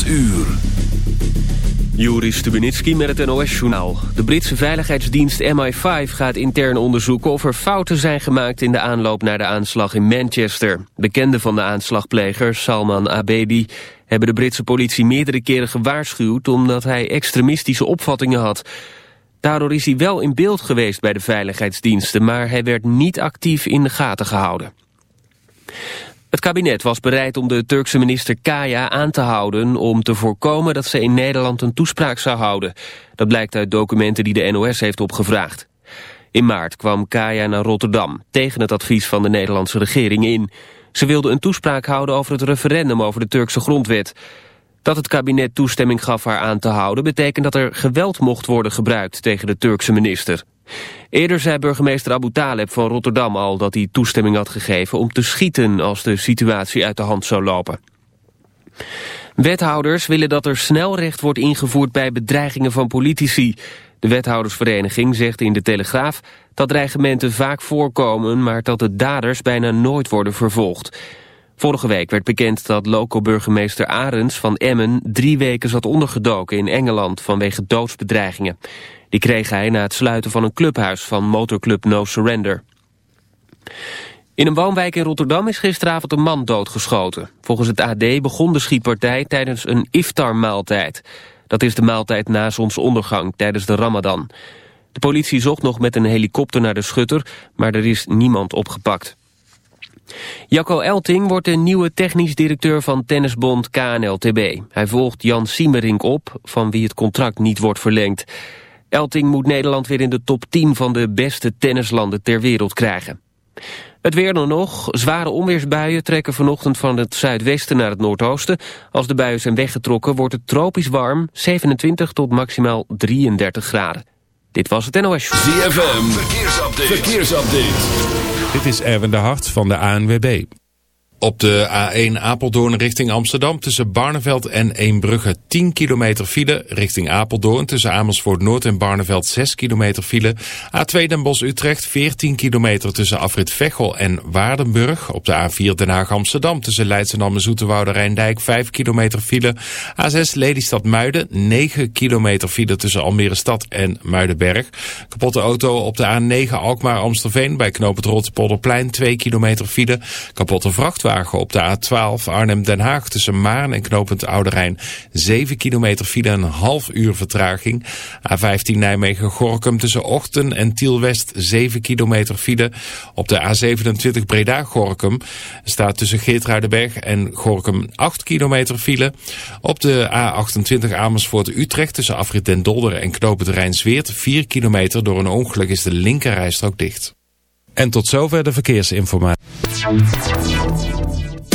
8 uur. Juri Stubenitski met het NOS-journaal. De Britse veiligheidsdienst MI5 gaat intern onderzoeken of er fouten zijn gemaakt in de aanloop naar de aanslag in Manchester. Bekenden van de aanslagpleger, Salman Abedi, hebben de Britse politie meerdere keren gewaarschuwd omdat hij extremistische opvattingen had. Daardoor is hij wel in beeld geweest bij de veiligheidsdiensten, maar hij werd niet actief in de gaten gehouden. Het kabinet was bereid om de Turkse minister Kaya aan te houden... om te voorkomen dat ze in Nederland een toespraak zou houden. Dat blijkt uit documenten die de NOS heeft opgevraagd. In maart kwam Kaya naar Rotterdam, tegen het advies van de Nederlandse regering in. Ze wilde een toespraak houden over het referendum over de Turkse grondwet. Dat het kabinet toestemming gaf haar aan te houden... betekent dat er geweld mocht worden gebruikt tegen de Turkse minister. Eerder zei burgemeester Abu Taleb van Rotterdam al dat hij toestemming had gegeven om te schieten als de situatie uit de hand zou lopen. Wethouders willen dat er snel recht wordt ingevoerd bij bedreigingen van politici. De wethoudersvereniging zegt in de Telegraaf dat dreigementen vaak voorkomen, maar dat de daders bijna nooit worden vervolgd. Vorige week werd bekend dat loco-burgemeester Arends van Emmen drie weken zat ondergedoken in Engeland vanwege doodsbedreigingen. Die kreeg hij na het sluiten van een clubhuis van motorclub No Surrender. In een woonwijk in Rotterdam is gisteravond een man doodgeschoten. Volgens het AD begon de schietpartij tijdens een iftar-maaltijd. Dat is de maaltijd na zonsondergang tijdens de ramadan. De politie zocht nog met een helikopter naar de schutter, maar er is niemand opgepakt. Jacco Elting wordt de nieuwe technisch directeur van tennisbond KNLTB. Hij volgt Jan Siemerink op, van wie het contract niet wordt verlengd. Elting moet Nederland weer in de top 10 van de beste tennislanden ter wereld krijgen. Het weer dan nog. Zware onweersbuien trekken vanochtend van het zuidwesten naar het noordoosten. Als de buien zijn weggetrokken wordt het tropisch warm, 27 tot maximaal 33 graden. Dit was het NOS Show. ZFM, verkeersupdate. verkeersupdate. Dit is Erwin de Hart van de ANWB. Op de A1 Apeldoorn richting Amsterdam tussen Barneveld en Eembrugge 10 kilometer file. Richting Apeldoorn tussen Amersfoort Noord en Barneveld 6 kilometer file. A2 Den Bosch Utrecht 14 kilometer tussen Afrit Veghel en Waardenburg. Op de A4 Den Haag Amsterdam tussen Leidschendam en Zoeterwoude Rijndijk 5 kilometer file. A6 Lelystad Muiden 9 kilometer file tussen Almere Stad en Muidenberg. Kapotte auto op de A9 Alkmaar Amstelveen bij knoop het Rotterpolderplein 2 kilometer file. Kapotte vrachtwagen op de A12 Arnhem-Den Haag tussen Maarn en knooppunt Oude Rijn. 7 kilometer file en een half uur vertraging. A15 Nijmegen-Gorkum tussen Ochten en Tiel-West 7 kilometer file. Op de A27 Breda-Gorkum staat tussen Geertruidenberg en Gorkum 8 kilometer file. Op de A28 Amersfoort-Utrecht tussen Afrit den Dolder en knooppunt Rijnsweert 4 kilometer. Door een ongeluk is de linkerrijstrook dicht. En tot zover de verkeersinformatie.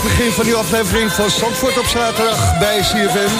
Zonnig begin van die aflevering van Zandvoort op zaterdag bij CFM.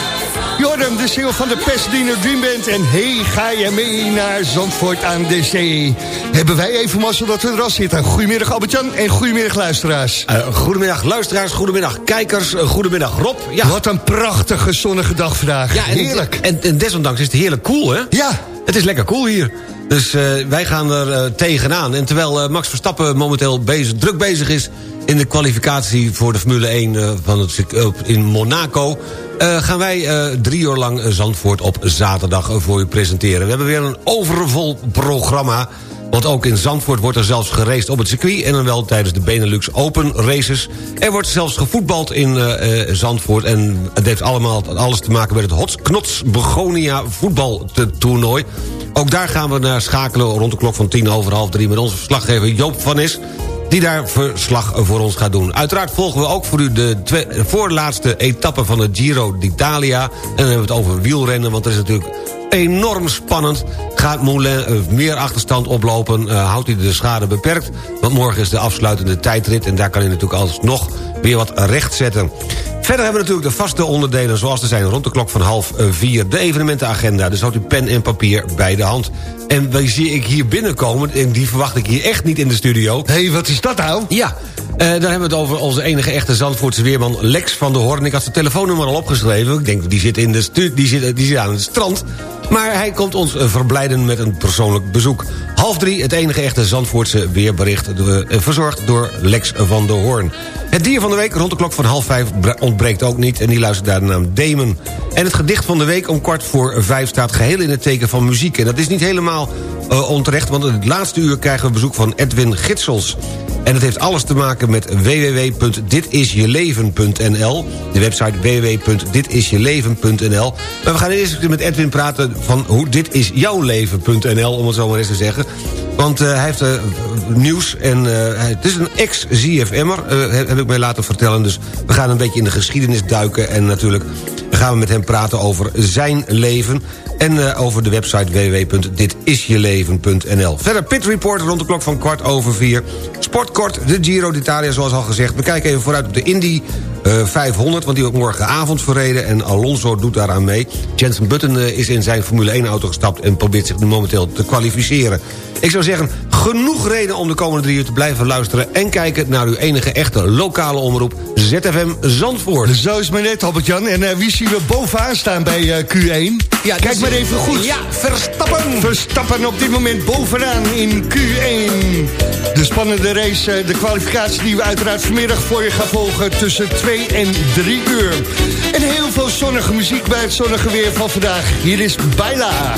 Jordem, de single van de Pasadena Dream Band. En hey, ga je mee naar Zandvoort aan de zee. Hebben wij even mazzel dat we er al zitten. Goedemiddag Albert-Jan en goedemiddag luisteraars. Eh, goedemiddag luisteraars, goedemiddag kijkers, eh, goedemiddag Rob. Ja, Wat een prachtige zonnige dag vandaag. ja en, heerlijk. En, en desondanks is het heerlijk koel, hè? Ja, Het is lekker koel hier. Dus eh, wij gaan er tegenaan. En terwijl Max Verstappen momenteel bezig, druk bezig is... in de kwalificatie voor de Formule 1 eh, van het, eh, in Monaco... eh, gaan wij drie uur lang Zandvoort op zaterdag voor u presenteren. We hebben weer een overvol programma... Want ook in Zandvoort wordt er zelfs geraced op het circuit... en dan wel tijdens de Benelux Open races. Er wordt zelfs gevoetbald in Zandvoort... en het heeft allemaal alles te maken met het Hots Knots Begonia voetbaltoernooi. Ook daar gaan we naar schakelen rond de klok van tien over half drie... met onze verslaggever Joop van Is die daar verslag voor ons gaat doen. Uiteraard volgen we ook voor u de voorlaatste etappe van de Giro d'Italia. En dan hebben we het over wielrennen, want er is natuurlijk enorm spannend. Gaat Moulin eh, meer achterstand oplopen? Eh, houdt hij de schade beperkt? Want morgen is de afsluitende tijdrit... en daar kan hij natuurlijk alsnog weer wat recht zetten. Verder hebben we natuurlijk de vaste onderdelen zoals er zijn... rond de klok van half eh, vier. De evenementenagenda, dus houdt u pen en papier bij de hand. En wie zie ik hier binnenkomen... en die verwacht ik hier echt niet in de studio... hé, hey, wat is dat nou? ja, eh, dan hebben we het over onze enige echte Zandvoortse weerman Lex van der Hoorn. Ik had zijn telefoonnummer al opgeschreven. Ik denk, die zit, in de die zit, die zit aan het strand. Maar hij komt ons eh, verblijden met een persoonlijk bezoek. Half drie, het enige echte Zandvoortse weerbericht... eh, verzorgd door Lex van der Hoorn. Het dier van de week rond de klok van half vijf ontbreekt ook niet... en die luistert naar de naam Damon. En het gedicht van de week om kwart voor vijf staat geheel in het teken van muziek. En dat is niet helemaal uh, onterecht, want in het laatste uur krijgen we bezoek van Edwin Gitsels. En het heeft alles te maken met www.ditisjeleven.nl. De website www.ditisjeleven.nl. Maar we gaan eerst met Edwin praten van hoe dit is jouw leven.nl, om het zo maar eens te zeggen. Want eh, hij heeft eh, nieuws en eh, het is een ex-ZFM'er, heb ik mij laten vertellen. Dus we gaan een beetje in de geschiedenis duiken... en natuurlijk gaan we met hem praten over zijn leven... en over de website www.ditisjeleven.nl. Verder Pit Report rond de klok van kwart over vier. Sportkort, de Giro d'Italia zoals al gezegd. We kijken even vooruit op de Indy eh, 500... want die wordt morgenavond verreden en Alonso doet daaraan mee. Jensen Button eh, is in zijn Formule 1-auto gestapt... en probeert zich nu momenteel te kwalificeren. Ik zou zeggen, genoeg reden om de komende drie uur te blijven luisteren... en kijken naar uw enige echte lokale omroep ZFM Zandvoort. Zo is maar net, Albert-Jan. En eh, wie zien we bovenaan staan bij eh, Q1? Ja, Kijk maar even goed. Ja, Verstappen! Verstappen op dit moment bovenaan in Q1. De spannende race, eh, de kwalificatie die we uiteraard vanmiddag voor je gaan volgen... tussen 2 en 3 uur. En heel veel zonnige muziek bij het zonnige weer van vandaag. Hier is Baila.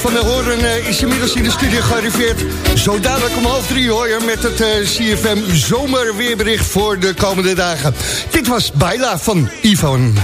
Van der Hoorn eh, is inmiddels in de studio gearriveerd. Zo dadelijk om half drie hoor je met het eh, CFM zomerweerbericht voor de komende dagen. Dit was Baila van Ivan.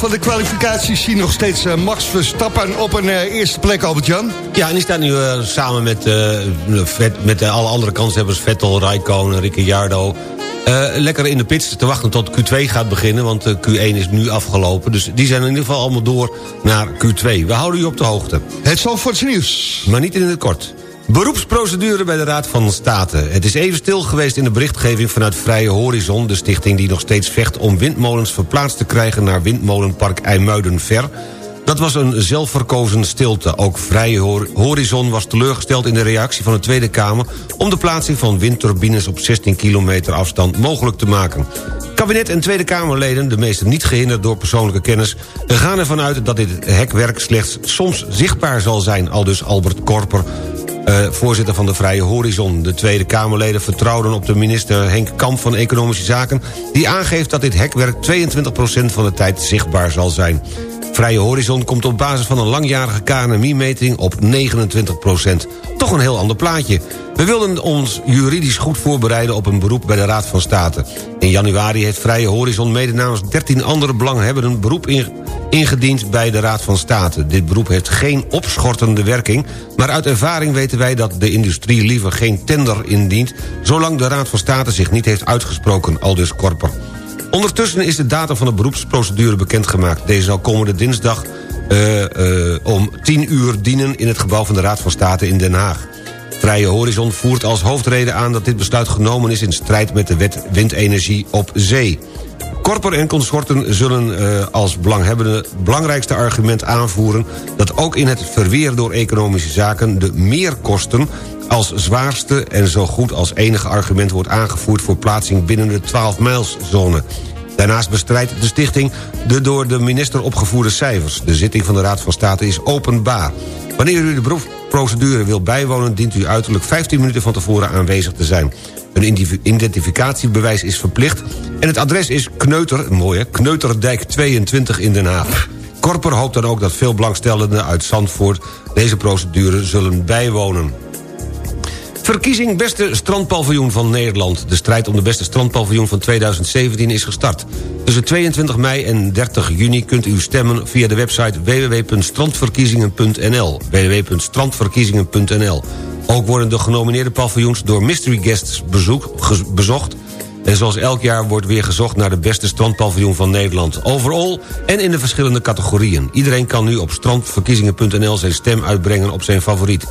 Van de kwalificaties. Zien nog steeds eh, Max Verstappen op een eh, eerste plek, Albert-Jan. Ja, en die staat nu eh, samen met, Vet- met alle andere kanshebbers... Vettel, Raikkonen, Ricciardo... eh, lekker in de pits te wachten tot Q2 gaat beginnen... want eh, Q1 is nu afgelopen. Dus die zijn in ieder geval allemaal door naar Q2. We houden u op de hoogte. Het Zandvoortse nieuws. Maar niet in het kort. Beroepsprocedure bij de Raad van State. Het is even stil geweest in de berichtgeving vanuit Vrije Horizon... de stichting die nog steeds vecht om windmolens verplaatst te krijgen... naar windmolenpark IJmuiden-Ver. Dat was een zelfverkozen stilte. Ook Vrije Hor- Horizon was teleurgesteld in de reactie van de Tweede Kamer... om de plaatsing van windturbines op 16 kilometer afstand mogelijk te maken. Kabinet en Tweede Kamerleden, de meeste niet gehinderd door persoonlijke kennis... gaan ervan uit dat dit hekwerk slechts soms zichtbaar zal zijn... aldus Albert Korper, eh, voorzitter van de Vrije Horizon. De Tweede Kamerleden vertrouwden op de minister Henk Kamp van Economische Zaken... die aangeeft dat dit hekwerk 22% van de tijd zichtbaar zal zijn. Vrije Horizon komt op basis van een langjarige KNMI-meting op 29% Toch een heel ander plaatje. We wilden ons juridisch goed voorbereiden op een beroep bij de Raad van State. In januari heeft Vrije Horizon mede namens 13 andere belanghebbenden... beroep in- ingediend bij de Raad van State. Dit beroep heeft geen opschortende werking... maar uit ervaring weten wij dat de industrie liever geen tender indient... zolang de Raad van State zich niet heeft uitgesproken, aldus Korper. Ondertussen is de datum van de beroepsprocedure bekendgemaakt. Deze zal komende dinsdag eh, eh, om 10 uur dienen... in het gebouw van de Raad van State in Den Haag. Vrije Horizon voert als hoofdreden aan dat dit besluit genomen is... in strijd met de wet windenergie op zee. Korper en consorten zullen eh, als belanghebbende belangrijkste argument aanvoeren... dat ook in het verweer door economische zaken de meerkosten als zwaarste en zo goed als enige argument wordt aangevoerd... voor plaatsing binnen de 12-mijlszone. Daarnaast bestrijdt de stichting de door de minister opgevoerde cijfers. De zitting van de Raad van State is openbaar. Wanneer u de beroepsprocedure wil bijwonen... dient u uiterlijk 15 minuten van tevoren aanwezig te zijn. Een identificatiebewijs is verplicht... en het adres is Kneuter, Kneuterdijk 22 in Den Haag. Korper hoopt dan ook dat veel belangstellenden uit Zandvoort... deze procedure zullen bijwonen. Verkiezing beste strandpaviljoen van Nederland. De strijd om de beste strandpaviljoen van 2017 is gestart. Tussen 22 mei en 30 juni kunt u stemmen via de website www.strandverkiezingen.nl www.strandverkiezingen.nl Ook worden de genomineerde paviljoens door mystery guests bezocht... En zoals elk jaar wordt weer gezocht naar de beste strandpaviljoen van Nederland. Overal en in de verschillende categorieën. Iedereen kan nu op strandverkiezingen.nl zijn stem uitbrengen op zijn favoriet.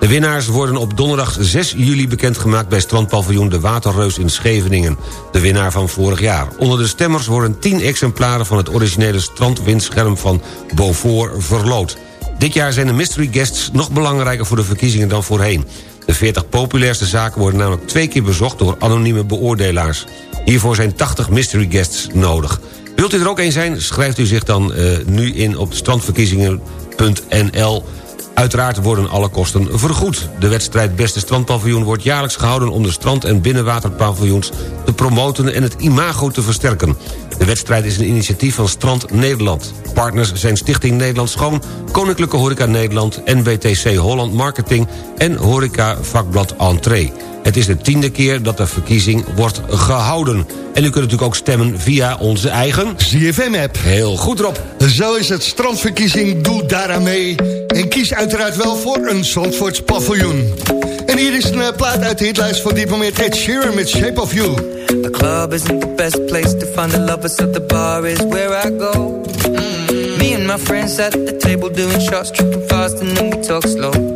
De winnaars worden op donderdag 6 juli bekendgemaakt... bij strandpaviljoen De Waterreus in Scheveningen. De winnaar van vorig jaar. Onder de stemmers worden 10 exemplaren... van het originele strandwindscherm van Beaufort verloot. Dit jaar zijn de mystery guests nog belangrijker voor de verkiezingen dan voorheen. De 40 populairste zaken worden namelijk twee keer bezocht... door anonieme beoordelaars. Hiervoor zijn 80 mystery guests nodig. Wilt u er ook een zijn? Schrijft u zich dan eh, nu in op strandverkiezingen.nl Uiteraard worden alle kosten vergoed. De wedstrijd Beste Strandpaviljoen wordt jaarlijks gehouden... om de strand- en binnenwaterpaviljoens te promoten en het imago te versterken. De wedstrijd is een initiatief van Strand Nederland. Partners zijn Stichting Nederland Schoon... Koninklijke Horeca Nederland, NBTC Holland Marketing... en Horeca Vakblad Entree. Het is de tiende keer dat de verkiezing wordt gehouden. En u kunt natuurlijk ook stemmen via onze eigen... ZFM-app. Heel goed, Rob. Zo is het, strandverkiezing, doe daaraan mee. En kies uiteraard wel voor een Zandvoorts paviljoen. En hier is een eh, plaat uit de hitlijst van dit moment. Ed Sheeran met Shape of You. The club isn't the best place to find the lovers, so the bar is where I go. Mm. Me and my friends at the table doing shots, tripping fast, and then we talk slow.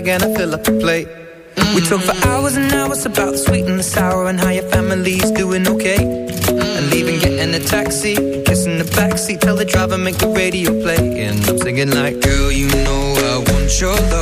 Bag and I fill up the plate. We talk for hours and hours about the sweet and the sour and how your family's doing okay. And leaving, getting a taxi, kissing the backseat, tell the driver make the radio play. And I'm singing like, girl, you know I want your love.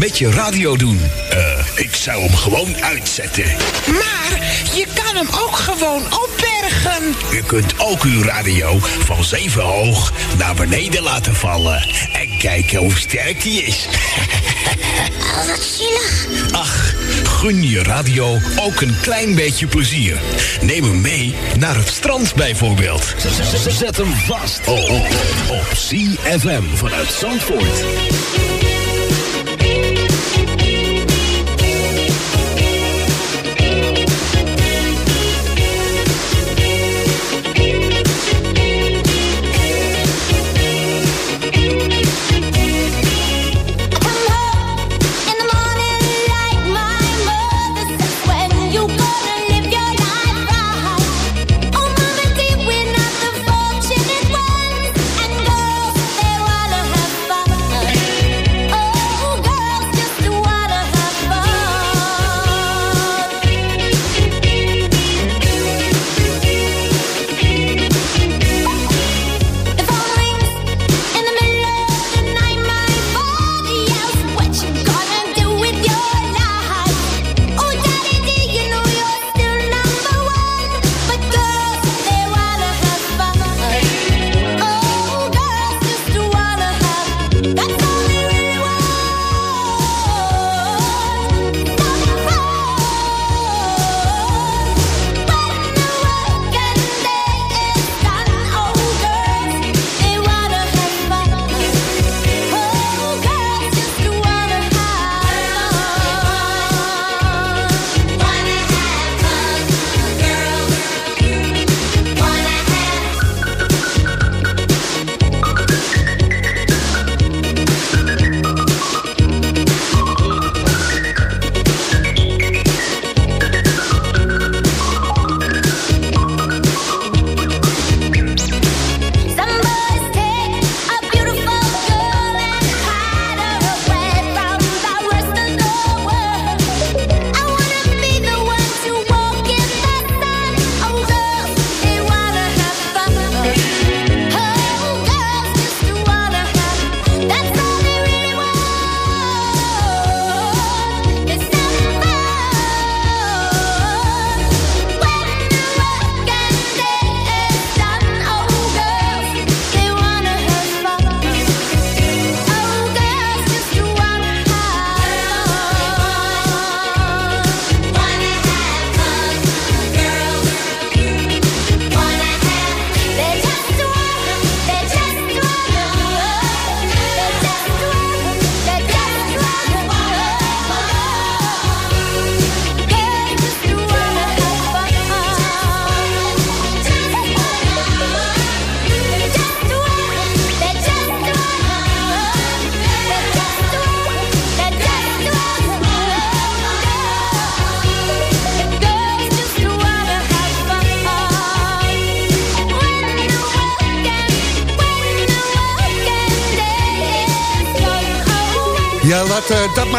Met je radio doen? Eh, ik zou hem gewoon uitzetten. Maar je kan hem ook gewoon opbergen. U kunt ook uw radio van zeven hoog naar beneden laten vallen. En kijken hoe sterk die is. Oh, wat zielig. Ach, gun je radio ook een klein beetje plezier. Neem hem mee naar het strand bijvoorbeeld. Zet hem vast op, op, op CFM vanuit Zandvoort.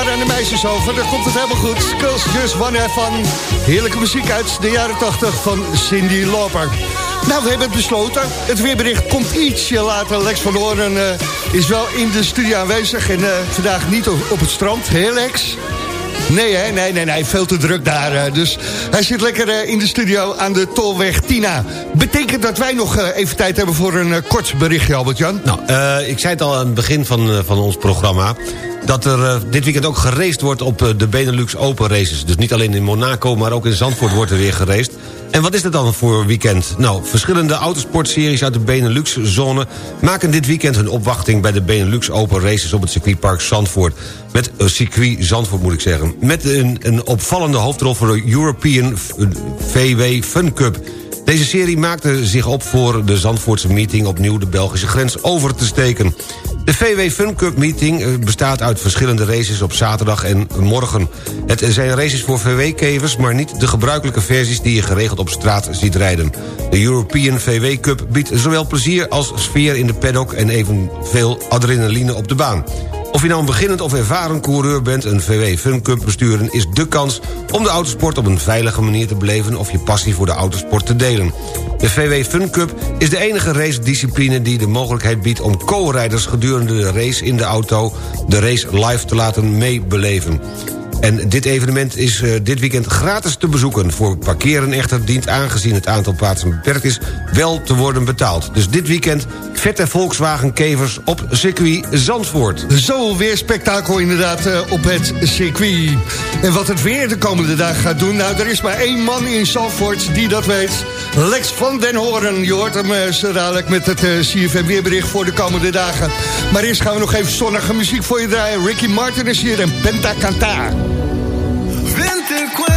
Maar aan de meisjes over. Dan komt het helemaal goed. Skulls Just One van heerlijke muziek uit de jaren 80 van Cindy Lauper. Nou, we hebben het besloten. Het weerbericht komt ietsje later. Lex van Hoorn eh, is wel in de studio aanwezig. En eh, vandaag niet op, op het strand. Heel Lex? Nee, hè? Nee, nee, nee. Veel te druk daar. eh. dus hij zit lekker eh, in de studio aan de Tolweg Tina. Betekent dat wij nog eh, even tijd hebben voor een kort berichtje, Albert-Jan? Nou, ik zei het al aan het begin van, van ons programma... dat er dit weekend ook geraced wordt op de Benelux Open Races. Dus niet alleen in Monaco, maar ook in Zandvoort wordt er weer geraced. En wat is het dan voor weekend? Nou, verschillende autosportseries uit de Benelux-zone... maken dit weekend hun opwachting bij de Benelux Open Races... op het circuitpark Zandvoort. Met uh, circuit Zandvoort, moet ik zeggen. Met een, een opvallende hoofdrol voor de European VW Fun Cup... Deze serie maakte zich op voor de Zandvoortse meeting... opnieuw de Belgische grens over te steken. De VW Fun Cup meeting eh, bestaat uit verschillende races op zaterdag en morgen. Het zijn races voor VW-kevers, maar niet de gebruikelijke versies... die je geregeld op straat ziet rijden. De European VW Cup biedt zowel plezier als sfeer in de paddock... en evenveel adrenaline op de baan. Of je nou een beginnend of ervaren coureur bent... een VW Fun Cup besturen is dé kans om de autosport op een veilige manier te beleven... of je passie voor de autosport te delen. De VW Fun Cup is de enige racediscipline die de mogelijkheid biedt... om co-rijders gedurende de race in de auto de race live te laten meebeleven. En dit evenement is uh, dit weekend gratis te bezoeken. Voor parkeren echter dient aangezien het aantal plaatsen beperkt is... wel te worden betaald. Dus dit weekend vette Volkswagen-kevers op circuit Zandvoort. Zo, weer spektakel inderdaad uh, op het circuit. En wat het weer de komende dagen gaat doen... nou, er is maar één man in Zandvoort die dat weet. Lex van den Hoorn. Je hoort hem uh, zo dadelijk met het CFM weerbericht voor de komende dagen. Maar eerst gaan we nog even zonnige muziek voor je draaien. Ricky Martin is hier en Penta Canta. Ven te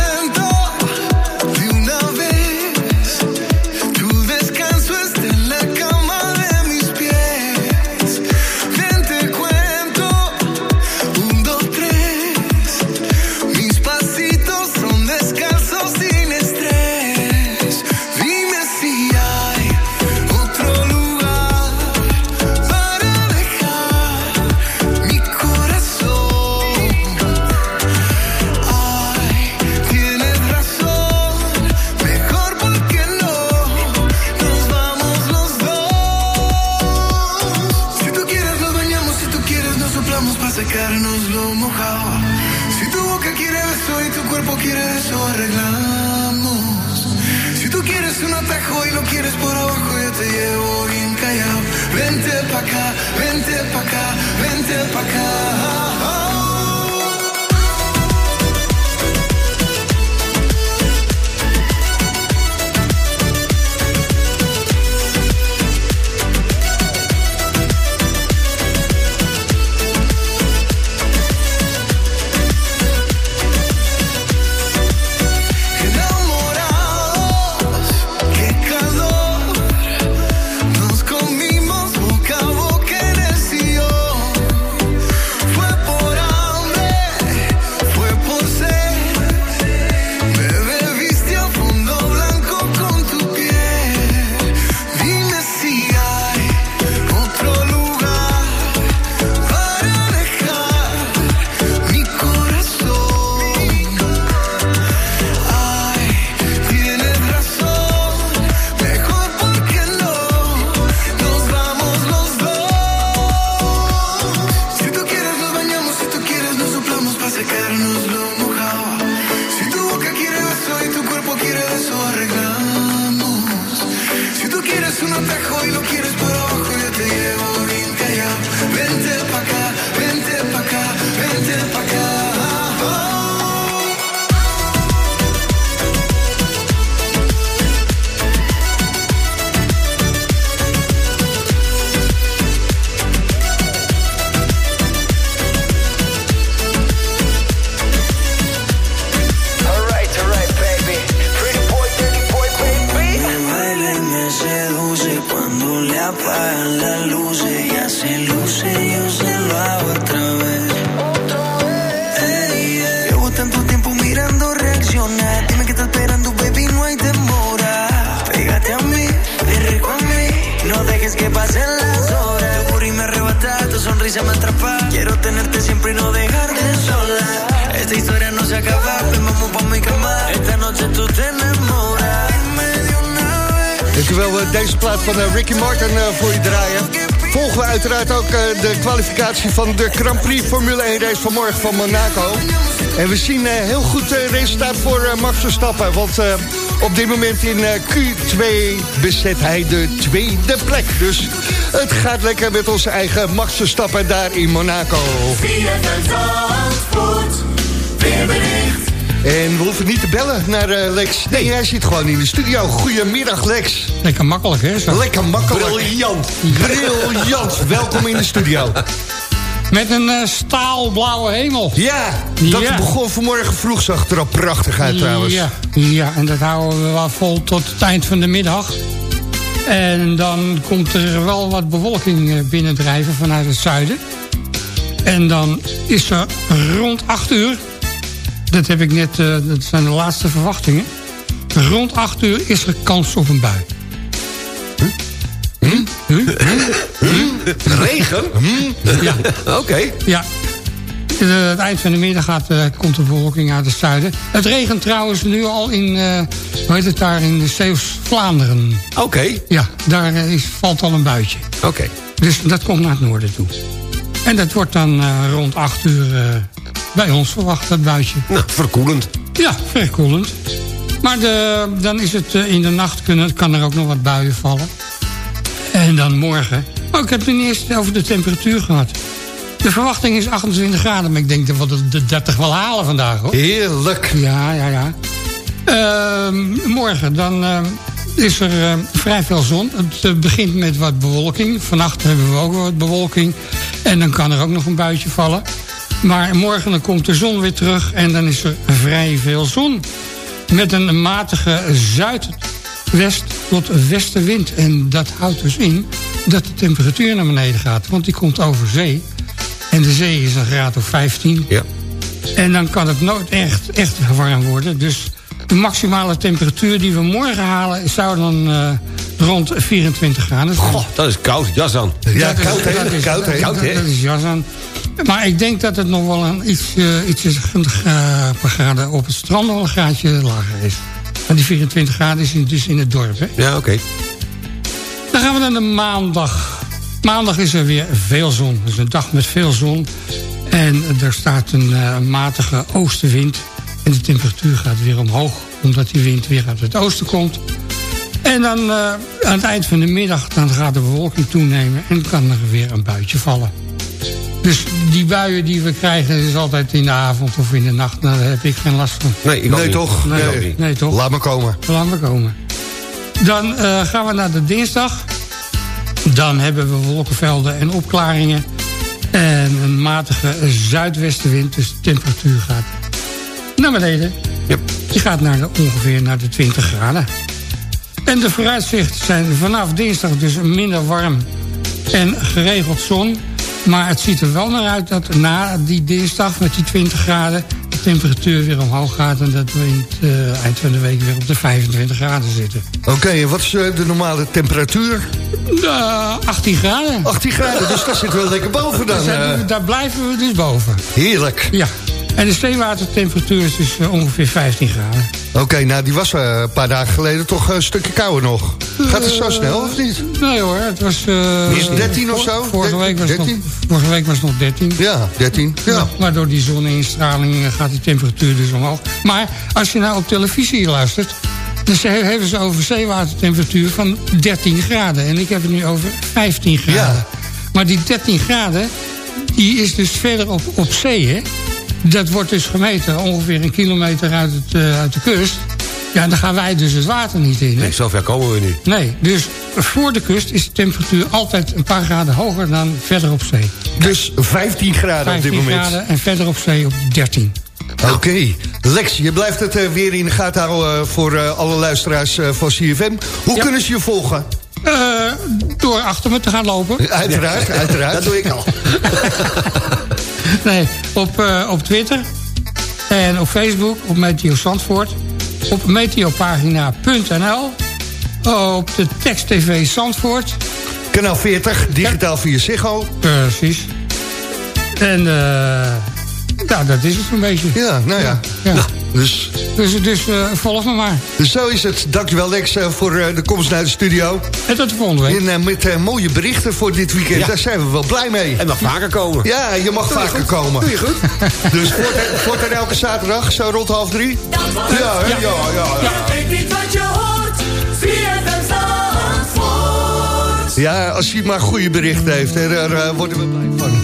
kwalificatie van de Grand Prix Formule 1 race van morgen van Monaco. En we zien eh, heel goed eh, resultaat voor eh, Max Verstappen. Want eh, op dit moment in eh, Q2 bezet hij de tweede plek. Dus het gaat lekker met onze eigen Max Verstappen daar in Monaco. En we hoeven niet te bellen naar Lex. Nee, hij zit gewoon in de studio. Goedemiddag, Lex. Lekker makkelijk, hè? Zo. Lekker makkelijk. Briljant. Briljant. Welkom in de studio. Met een eh, staalblauwe hemel. Ja, dat Ja. begon vanmorgen vroeg. Zag er al prachtig uit trouwens. Ja, ja, en dat houden we wel vol tot het eind van de middag. En dan komt er wel wat bewolking eh, binnendrijven vanuit het zuiden. En dan is er rond 8 uur... Dat heb ik net, eh, dat zijn de laatste verwachtingen. Rond 8 uur is er kans op een bui. Regen? Ja. Oké. Ja. Eh, het eind van de middag gaat, eh, komt de bewolking uit het zuiden. Het regent trouwens nu al in, eh hoe heet het daar, in de Zeeuws-Vlaanderen. Oké. Ja, daar is, valt al een buitje. Oké. Dus dat komt naar het noorden toe. En dat wordt dan rond 8 uur bij ons verwacht, dat buitje. Nou, verkoelend. Ja, verkoelend. Maar de, dan is het in de nacht kunnen, kan er ook nog wat buien vallen. En dan morgen. Oh, ik heb het eens over de temperatuur gehad. De verwachting is 28 graden, maar ik denk dat we de- de 30 wel halen vandaag hoor. Heerlijk. Ja, ja, ja. Ehm, morgen dan eh, is er eh, vrij veel zon. Het eh, begint met wat bewolking. Vannacht hebben we ook wat bewolking. En dan kan er ook nog een buitje vallen. Maar morgen dan komt de zon weer terug en dan is er vrij veel zon. Met een matige zuidwest tot westenwind. En dat houdt dus in dat de temperatuur naar beneden gaat. Want die komt over zee. En de zee is een graad of 15. Ja. En dan kan het nooit echt, echt warm worden. Dus de maximale temperatuur die we morgen halen... zou dan eh, rond 24 graden zijn. Goh, dat is koud. Jas aan. Ja, Dat is- koud dat is- Koud hè? dat- Dat is jas aan. Maar ik denk dat het nog wel een iets, eh iets is, een gra- per graden op het strand nog een graadje lager is. Maar die 24 graden is dus in het dorp. Hè? Ja, oké. Dan gaan we naar de maandag. Maandag is er weer veel zon. Dus een dag met veel zon. En er staat een eh, matige oostenwind. En de temperatuur gaat weer omhoog. Omdat die wind weer uit het oosten komt. En dan eh, aan het eind van de middag dan gaat de bewolking toenemen. En kan er weer een buitje vallen. Dus die buien die we krijgen is altijd in de avond of in de nacht. Nou, daar heb ik geen last van. Nee, ik Nee toch? Nee, ook Nee. niet. Nee, toch? Laat maar komen. Laten we komen. Dan eh, gaan we naar de dinsdag. Dan hebben we wolkenvelden en opklaringen. En een matige zuidwestenwind. Dus de temperatuur gaat naar beneden. Yep. Die gaat naar de, ongeveer naar de 20 graden. En de vooruitzichten zijn vanaf dinsdag dus minder warm en geregeld zon. Maar het ziet er wel naar uit dat na die dinsdag met die 20 graden... de temperatuur weer omhoog gaat... en dat we in het eh, eind van de week weer op de 25 graden zitten. Oké, en wat is eh, de normale temperatuur? Uh, 18 graden. 18 graden, dus daar zitten we lekker boven dan. Eh. daar blijven we dus boven. Heerlijk. Ja. En de zeewatertemperatuur is dus eh, ongeveer 15 graden. Oké, nou die was eh, een paar dagen geleden toch een stukje kouder nog. Gaat het zo snel of niet? Nee hoor, het was... eh, Is het 13 of zo? Vorige week, was het nog, 13? vorige week was het nog 13. Ja, 13. Ja. Maar door die zonneinstraling eh, gaat die temperatuur dus omhoog. Maar als je nou op televisie luistert... dan ze- hebben ze over zeewatertemperatuur van 13 graden. En ik heb het nu over 15 graden. Ja. Maar die 13 graden, die is dus verder op, op zee, hè? Dat wordt dus gemeten ongeveer een kilometer uit, het, eh, uit de kust. Ja, dan gaan wij dus het water niet in. Hè? Nee, zover komen we nu. Nee, dus voor de kust is de temperatuur altijd een paar graden hoger dan verder op zee. Dus 15 graden op dit 15 moment. graden en verder op zee op 13. Oké. Lex, je blijft het eh, weer in de gaten houden eh, voor eh, alle luisteraars eh, van CFM. Hoe Ja. kunnen ze je volgen? Eh, door achter me te gaan lopen. Uiteraard, uiteraard. Dat doe ik al. Nee, op, eh, op Twitter. En op Facebook, op Meteo Zandvoort. Op meteopagina.nl. Op de tekst TV Zandvoort. Kanaal 40, digitaal via Ziggo. Precies. En eh ja, dat is het een beetje. Ja, nou ja. Ja. Dus Dus, dus eh, volg me maar. zo is het. Dankjewel Lex eh, voor eh, de komst naar de studio. En tot de volgende week. En met mooie berichten voor dit weekend. Ja. Daar zijn we wel blij mee. En mag vaker komen. Ja, je mag vaker komen. Doe je goed. Dus voortaan voortaan elke zaterdag, zo rond half drie? Ja, hè? ja, ja, ja. Weet niet wat je hoort. Ja, als hij maar goede berichten heeft, hè, daar worden we blij van.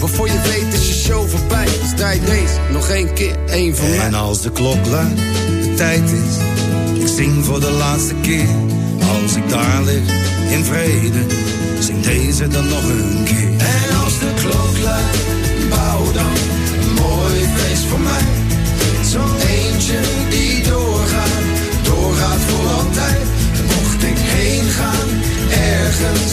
Waarvoor je weet is je show voorbij. Draai deze nog één keer, één van mij. En als de klok luidt, de tijd is. Ik zing voor de laatste keer. Als ik daar lig, in vrede. Zing deze dan nog een keer. En als de klok luidt, bouw dan een mooi feest voor mij. Zo'n eentje die doorgaat, doorgaat voor altijd. En mocht ik heen gaan, ergens,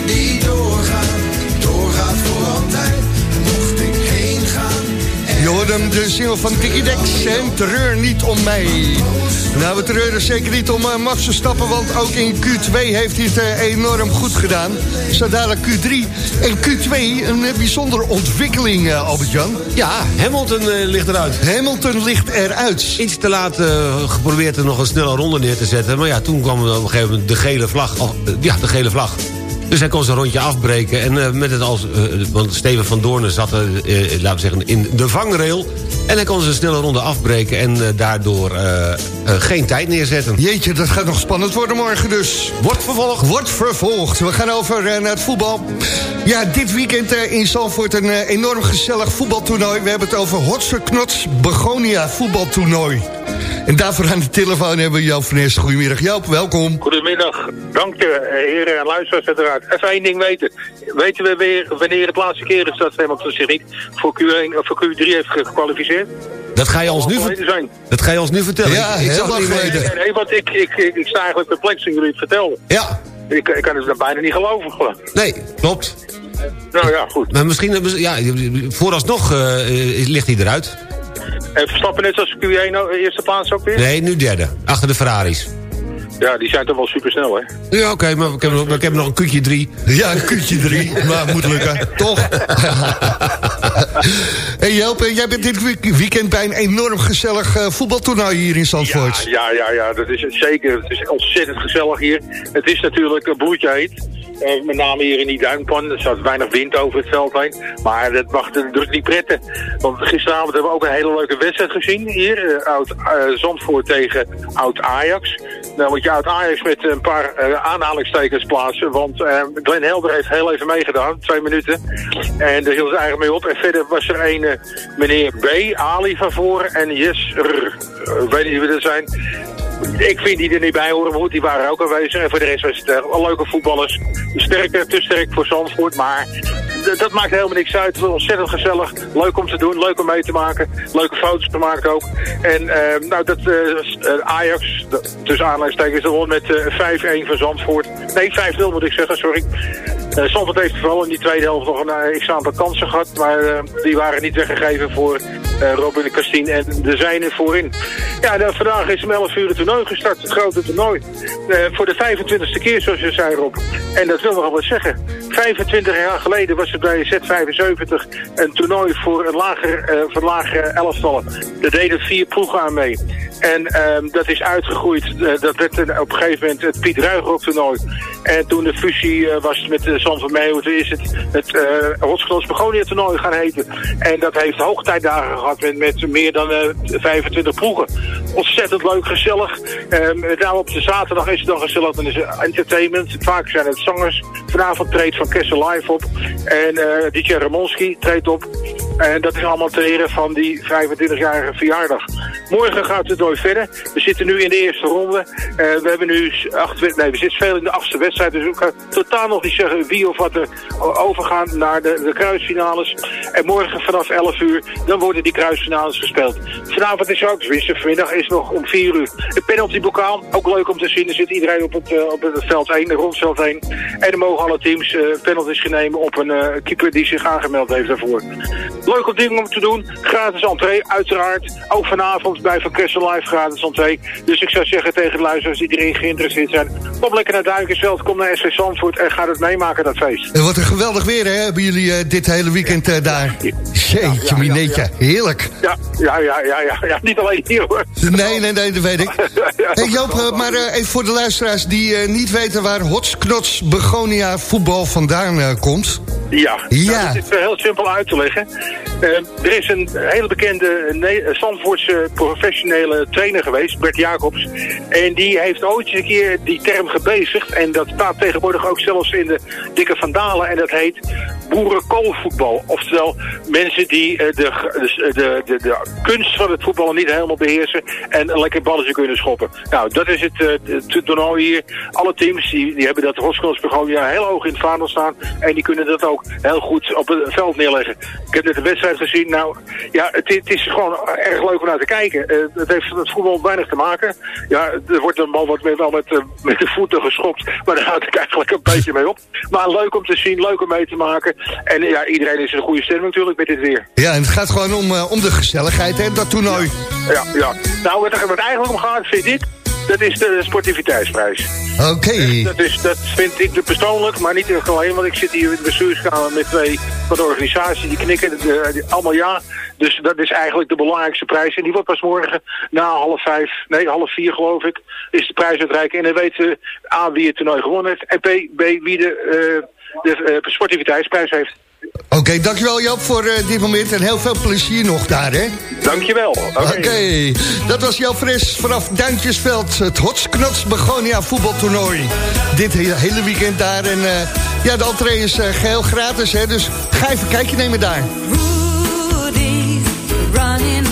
Je hoort hem, de single van Dickie Dex en Treur niet om mij. Nou, we treuren zeker niet om uh, Max Verstappen, want ook in Q2 heeft hij het eh, enorm goed gedaan. Zo dadelijk Q3 en Q2, een eh, bijzondere ontwikkeling, eh, Albert-Jan. Ja, Hamilton eh, ligt eruit. Hamilton ligt eruit. Iets te laat eh, geprobeerd er nog een snelle ronde neer te zetten. Maar ja, toen kwam op een gegeven moment de gele vlag. Eh, ja, de gele vlag. Dus hij kon zijn rondje afbreken. En eh, met het als, eh, want Steven van Doornen zat, er, eh, laten we zeggen, in de vangrail. En hij kon zijn snelle ronde afbreken en daardoor geen tijd neerzetten. Jeetje, dat gaat nog spannend worden morgen dus. Wordt vervolgd. Wordt vervolgd. We gaan over naar het voetbal. Ja, dit weekend in Zalvoort een enorm gezellig voetbaltoernooi. We hebben het over Hotse Knots Begonia voetbaltoernooi. En daarvoor aan de telefoon hebben we Joop van Eerst. Goedemiddag Joop, welkom. Goedemiddag, dank je eh, heren en luisteraars uiteraard. Even één ding weten. Weten we weer wanneer het laatste keer is dat Hamilton zich niet voor, Q1, of voor Q3 heeft gekwalificeerd? Dat ga je ons nu, Zal ver- geleden zijn. dat ga je ons nu vertellen. Ja, ik, ik heel zag lang geleden. Nee, nee, want ik, ik, ik, ik sta eigenlijk perplex toen jullie het vertelden. Ja, Ik, ik kan het dan bijna niet geloven. gewoon. nee, klopt. Nou ja, goed. Maar misschien, eh, ja, vooralsnog eh, eh, ligt hij eruit. En Verstappen net als Q1 nou, eerste plaats ook weer? Nee, nu derde. Achter de Ferraris. Ja, die zijn toch wel supersnel, hè? Ja, oké, maar ik heb, nog- ik heb nog een kutje drie. Ja, een kutje drie, maar moet lukken, toch? hey Joop, eh, jij bent dit week- weekend bij een enorm gezellig eh, voetbaltoernooi hier in Zandvoort. Ja, ja, ja, dat is het zeker. Het is ontzettend gezellig hier. Het is natuurlijk een bloedje heet. Eh, met name hier in die duinpan. Er staat weinig wind over het veld heen. Maar dat mag de druk niet pretten. Want gisteravond hebben we ook een hele leuke wedstrijd gezien hier. eh, oud eh, Zandvoort tegen Oud Ajax. Nou moet je Oud Ajax met een paar aanhalingstekens plaatsen. Want Glenn Helder heeft heel even meegedaan. Twee minuten. En daar hield het eigenlijk mee op. En verder was er een meneer B, Ali van voren. En Yes, weet niet wie dat zijn. Ik vind die er niet bij horen, maar die waren ook aanwezig. En voor de rest was het eh, wel leuke voetballers. Sterker, te sterk voor Zandvoort, maar dat maakt helemaal niks uit. Het was ontzettend gezellig, leuk om te doen, leuk om mee te maken. Leuke foto's te maken ook. En eh, nou, dat eh, eh, Ajax, tussen aanleidingstekens, won met eh, 5-1 van Zandvoort. Nee, 5-0 moet ik zeggen, sorry. Uh, Zandvoort heeft vooral in die tweede helft nog een uh, x-aantal kansen gehad. Maar eh, die waren niet weggegeven voor eh, Robin de Castien en de zijne voorin. Ja, dan vandaag is om 11 uur het toernooi gestart. Het grote toernooi. Eh, voor de 25e keer, zoals je zei Rob. En dat wil nogal wat zeggen. 25 jaar geleden was het bij Z75 een toernooi voor een lager, eh, voor lagere elftallen. Daar deden vier ploegen aan mee. En ehm, dat is uitgegroeid. Eh, dat werd op een gegeven moment het Piet Ruigrok toernooi. En toen de fusie eh, was met uh, San van Meeuwen, is het het uh, Begonia toernooi gaan heten. En dat heeft hoogtijdagen gehad met, meer dan eh 25 ploegen. Ontzettend leuk, gezellig. Ehm met name op de zaterdag is het dan gezellig. Dan is er entertainment. Vaak zijn het zangers. Vanavond treedt Van Kessel live op. En eh DJ Ramonski treedt op. En dat is allemaal ter ere van die 25-jarige verjaardag. Morgen gaat het door verder. We zitten nu in de eerste ronde. Eh, we hebben nu acht, nee, we zitten veel in de achtste wedstrijd. Dus ik kan totaal nog niet zeggen wie of wat er overgaan naar de, de kruisfinales. En morgen vanaf 11 uur, dan worden die kruisfinales gespeeld. Vanavond is ook, tenminste vanmiddag is nog om 4 uur. De penaltybokaal, ook leuk om te zien. Er zit iedereen op het, eh, op het veld 1, de rondveld 1. En dan mogen alle teams eh, penalties gaan nemen op een eh, keeper die zich aangemeld heeft daarvoor. Leuk om ding om te doen. Gratis entree, uiteraard. Ook vanavond bij Van Kessel Live gratis entree. Dus ik zou zeggen tegen de luisteraars die erin geïnteresseerd zijn. Kom lekker naar Duikersveld, kom naar SV Zandvoort en ga het meemaken, dat feest. En wat een geweldig weer, hè? Hebben jullie dit hele weekend daar? Jeetje, mineetje. Heerlijk. Ja, ja, ja, ja, ja, ja. Niet alleen hier hoor. Nee, nee, nee, dat weet ik. Hey Joop, eh, maar eh, even voor de luisteraars die eh, niet weten waar Hotsknots Begonia voetbal vandaan komt. Ja, Ja. Nou, dit is eh, heel simpel uit te leggen. Eh, er is een hele bekende Zandvoortse professionele trainer geweest, Bert Jacobs. En die heeft ooit eens een keer die term gebezigd. En dat staat tegenwoordig ook zelfs in de dikke vandalen. En dat heet boerenkoolvoetbal. Oftewel mensen die eh, de, de, de, de, kunst van het voetballen niet helemaal beheersen. En een lekker balletje kunnen schoppen. Nou, dat is het, het toernooi hier. Alle teams die, die hebben dat Roskosbegonia heel hoog in het vaandel staan. En die kunnen dat ook heel goed op het veld neerleggen. Ik heb net de wedstrijd gezien. Nou, ja, het, het is gewoon erg leuk om naar te kijken. Eh, het heeft met het voetbal weinig te maken. Ja, er wordt een bal wat met, wel met, eh, met de voeten geschopt. Maar daar houd ik eigenlijk een beetje mee op. Maar leuk om te zien, leuk om mee te maken. En ja, iedereen is in een goede stemming natuurlijk met dit weer. Ja, en het gaat gewoon om, eh, om de gezelligheid, hè, dat toernooi. Ja, ja. Nou, wat wat eigenlijk om gaat, vind ik, dat is de sportiviteitsprijs. Oké. Dat, is, dat vind ik persoonlijk, maar niet echt alleen, want ik zit hier in de bestuurskamer met twee van de organisatie die knikken eh, allemaal ja. Dus dat is eigenlijk de belangrijkste prijs. En die wordt pas morgen na half vijf, nee half vier geloof ik, is de prijs uitreiken. En dan weten we A wie het toernooi gewonnen heeft en B, B wie de, eh, de eh, sportiviteitsprijs heeft. Oké, dankjewel Joop voor eh, dit moment en heel veel plezier nog daar, hè? Dankjewel. Oké, dat was Joop Fris vanaf Duintjesveld. Het Hotsknots Begonia voetbaltoernooi. Dit he- hele weekend daar. En eh, ja, de entree is eh, geheel gratis, hè? Dus ga even een kijkje nemen daar. Rudy's running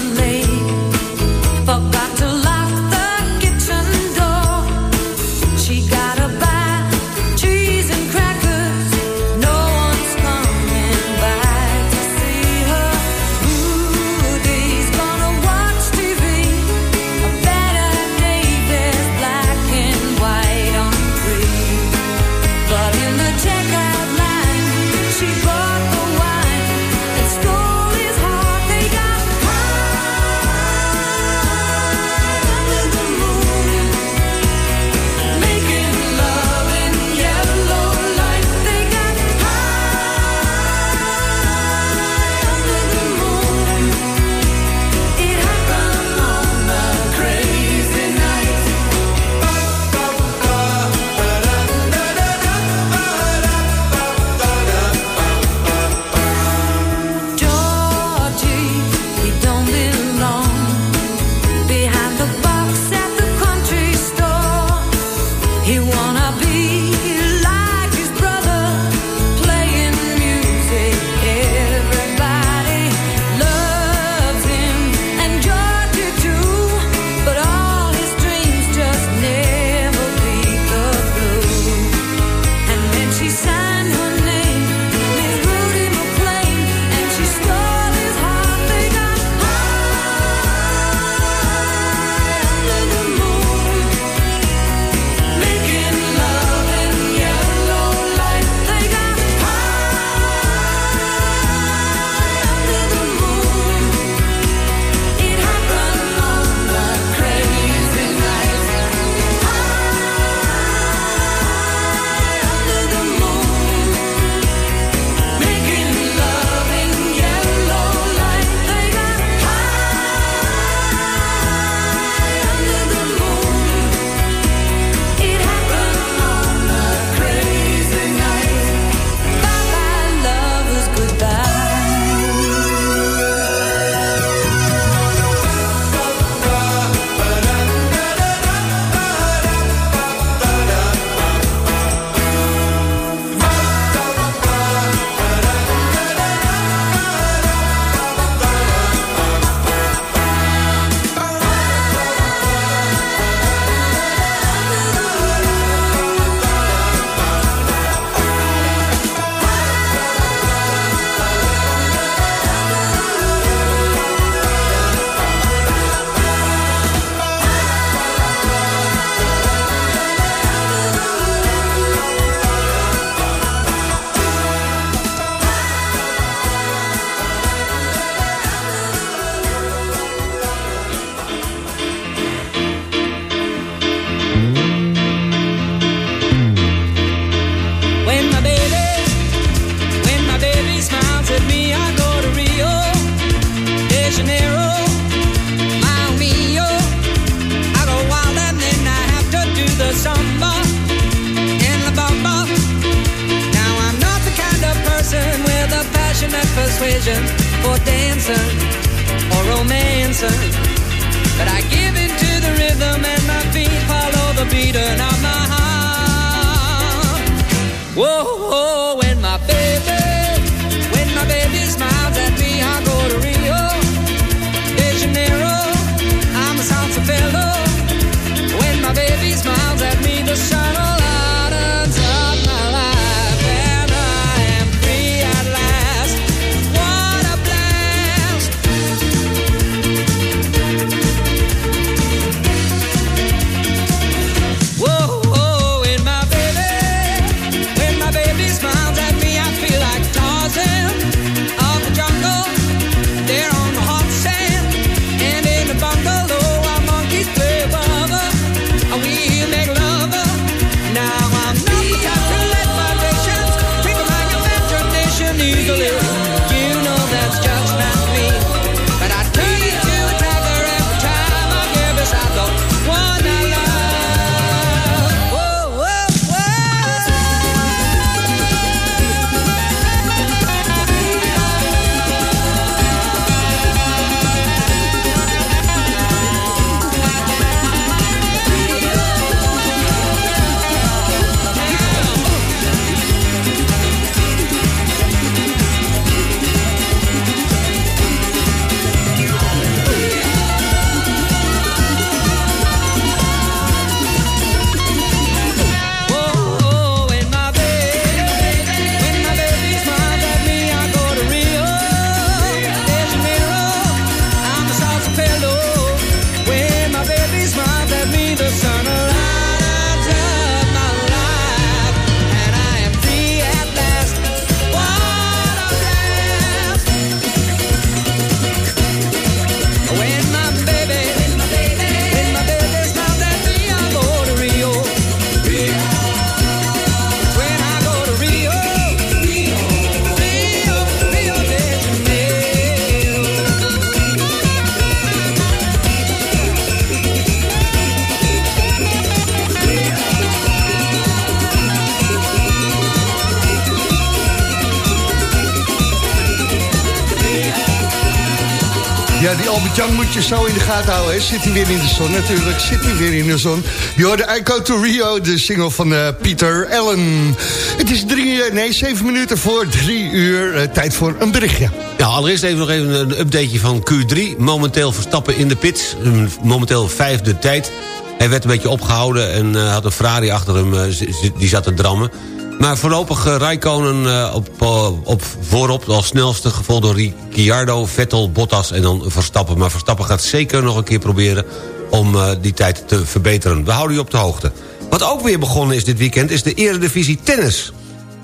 die Albert Jan moet je zo in de gaten houden. Hè? Zit hij weer in de zon natuurlijk, zit hij weer in de zon. Je hoorde I Go To Rio, de single van eh, Pieter Allen. Het is drie, nee, zeven minuten voor drie uur. eh, tijd voor een berichtje. Ja, allereerst even nog even een updateje van Q3. Momenteel Verstappen in de pits. Momenteel vijfde tijd. Hij werd een beetje opgehouden en eh, had een Ferrari achter hem. die zat te drammen. Maar voorlopig uh, Rijkonen eh, op, eh, op voorop als snelste... gevolgd door Ricciardo, Vettel, Bottas en dan Verstappen. Maar Verstappen gaat zeker nog een keer proberen om eh, die tijd te verbeteren. We houden u op de hoogte. Wat ook weer begonnen is dit weekend is de Eredivisie Tennis.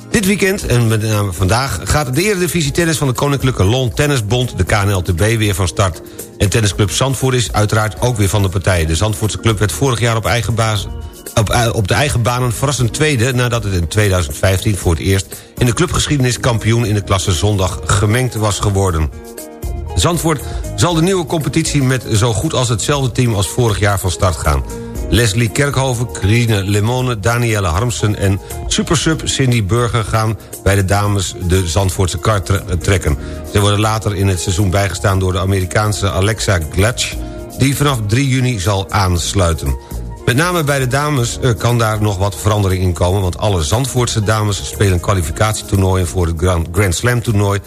Dit weekend, en met name vandaag, gaat de Eredivisie Tennis... van de Koninklijke Lon Tennisbond, de KNLTB, weer van start. En tennisclub Zandvoort is uiteraard ook weer van de partij. De Zandvoortse club werd vorig jaar op, eigen baas, op, eh, op de eigen banen verrassend tweede... nadat het in 2015 voor het eerst in de clubgeschiedenis kampioen... in de klasse zondag gemengd was geworden. Zandvoort zal de nieuwe competitie met zo goed als hetzelfde team als vorig jaar van start gaan. Leslie Kerkhoven, Carine Lemone, Danielle Harmsen en supersub Cindy Burger gaan bij de dames de Zandvoortse kar tre- trekken. Ze worden later in het seizoen bijgestaan door de Amerikaanse Alexa Glatch... die vanaf 3 juni zal aansluiten. Met name bij de dames eh, kan daar nog wat verandering in komen... want alle Zandvoortse dames spelen kwalificatietoernooien... voor het Grand, Grand Slam toernooi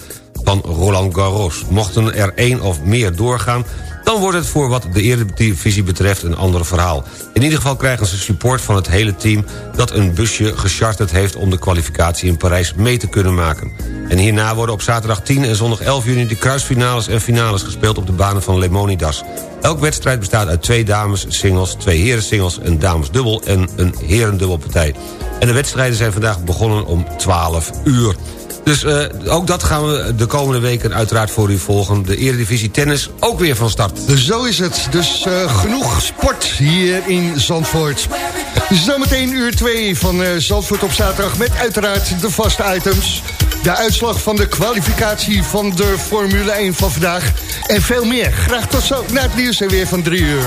van Roland Garros. Mochten er één of meer doorgaan... dan wordt het voor wat de Eredivisie betreft een ander verhaal. In ieder geval krijgen ze support van het hele team... dat een busje gecharterd heeft om de kwalificatie in Parijs mee te kunnen maken. En hierna worden op zaterdag 10 en zondag 11 juni... de kruisfinales en finales gespeeld op de banen van Lemonidas. Elk wedstrijd bestaat uit twee dames singles, twee heren singles... een damesdubbel en een herendubbelpartij. En de wedstrijden zijn vandaag begonnen om 12 uur. Dus eh, ook dat gaan we de komende weken uiteraard voor u volgen. De Eredivisie Tennis ook weer van start. Zo is het. Dus eh, genoeg sport hier in Zandvoort. Zometeen uur 2 van eh, Zandvoort op zaterdag... met uiteraard de vaste items. De uitslag van de kwalificatie van de Formule 1 van vandaag. En veel meer. Graag tot zo na het nieuws en weer van 3 uur.